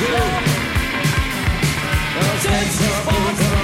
you. I'll take